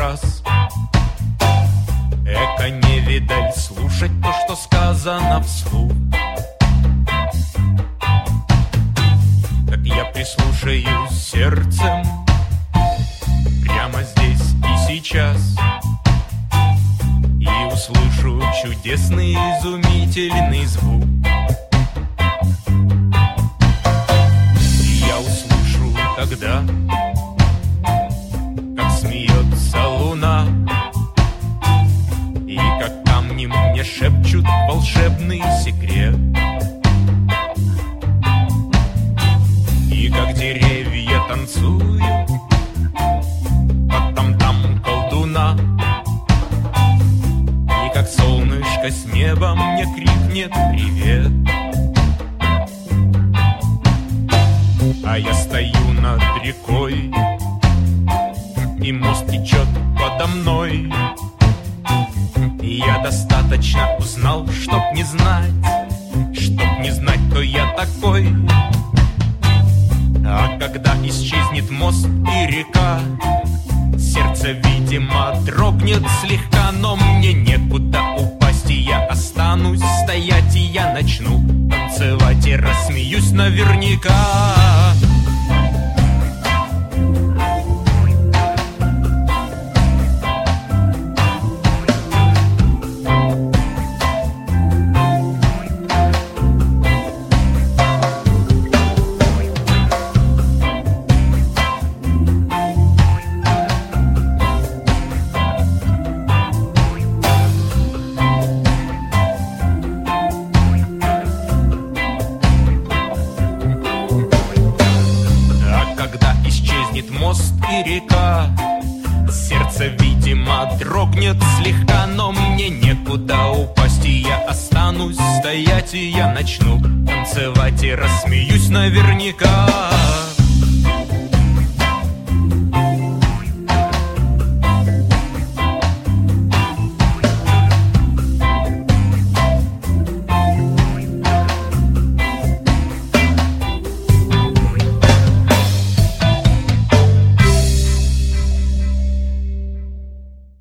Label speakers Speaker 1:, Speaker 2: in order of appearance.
Speaker 1: раз. Эко не видаль слушать то, что сказано вслух. Так я прислушаюсь сердцем Прямо здесь и сейчас. И услышу чудесный изумительный звук. Я услышу тогда шепчут волшебный секрет. И как деревья танцуют Под там-там колдуна. И как солнышко с неба мне крикнет привет! А я стою над рекой И мост течет подо мной я достаточно узнал, чтоб не знать Чтоб не знать, кто я такой. А когда исчезнет мост и река Сердце, видимо, дрогнет слегка Но мне некуда упасть, и я останусь стоять И я начну танцевать и рассмеюсь наверняка исчезнет мост и река. Сердце, видимо, дрогнет слегка Но мне некуда упасть. И я останусь стоять И я начну танцевать И рассмеюсь наверняка